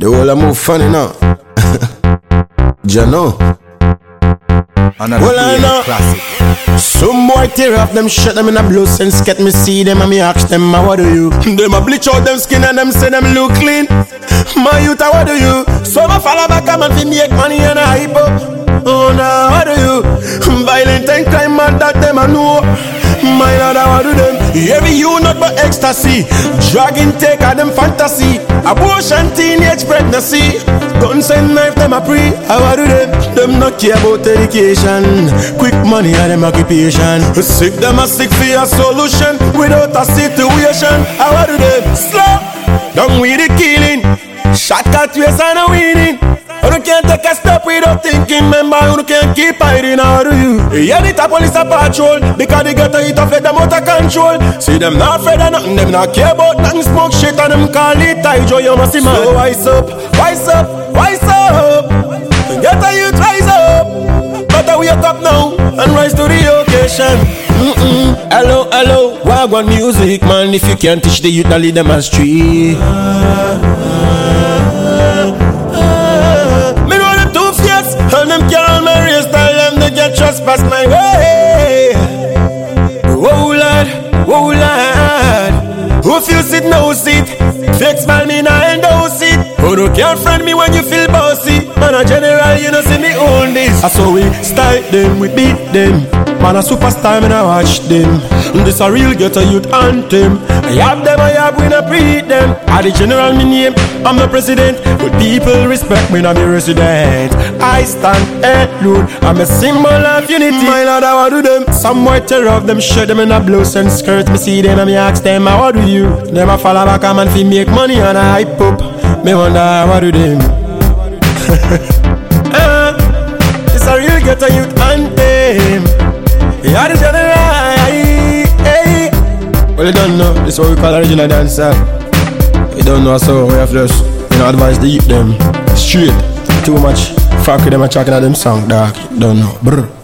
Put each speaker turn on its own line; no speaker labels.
The whole a move funny now. Jano.
Another
Well, I know.
classic.
Some boy tear off them shut them in a blue sense get me see them and me ask them "Ma, what do you Them a bleach out them skin and them say them look clean My youth a what do you So my follow back a man fi make money and a hype up Oh nah what do you Violent and crime man that them a know My lord what do them Every you but ecstasy. Drug intake of them fantasy. Abortion teenage pregnancy. Guns and knife them a pre. How what do them Them not care about education. Quick money and them occupation. Sick them a sick for a solution. Without a situation. How do them Slow Down with the killing? Shot cut waste and a winning you can't take a step without thinking, member. You can't keep hiding. out of you? Yeah, the top police a patrol because they get it off let them out of control. See them not afraid of nothing, them not care about nothing. Smoke shit and them call it joy. You must see man. So wise up, wise up, wise up. Get a youth rise up. Better wake up now and rise to the occasion. Mm-mm. Hello, hello, wagwan music, man. If you can't teach the youth, then lead them astray. Me And them can't style Them they get trespass my way. Whoa lad, whoa lad. Who feels it no sit? Fake smile me nah endorse it. Who no can't friend me when you feel bossy. Man a general you know see me own this. I saw we style them, we beat them. Man a superstar, me nah watch them. This a real ghetto youth anthem. I have them, I have, we breed them I the general, me name, I'm the president But people respect me, I'm a resident I stand alone, I'm a symbol of unity My lord, I what do them Some boy tear off them shirt, them in a blouse and skirt Me see them and me ask them, "Ah, what do you? Them a follow back, a man fi make money and a hype up Me wonder, what do them? Ah, It's a real ghetto youth anthem yeah, the general, hey. Well, you don't know, this is what we call original dancer. Don't know, so we have to just, you know, advise the youth them straight. Too much fuck with them and talking at them song, dog. Don't know, brr.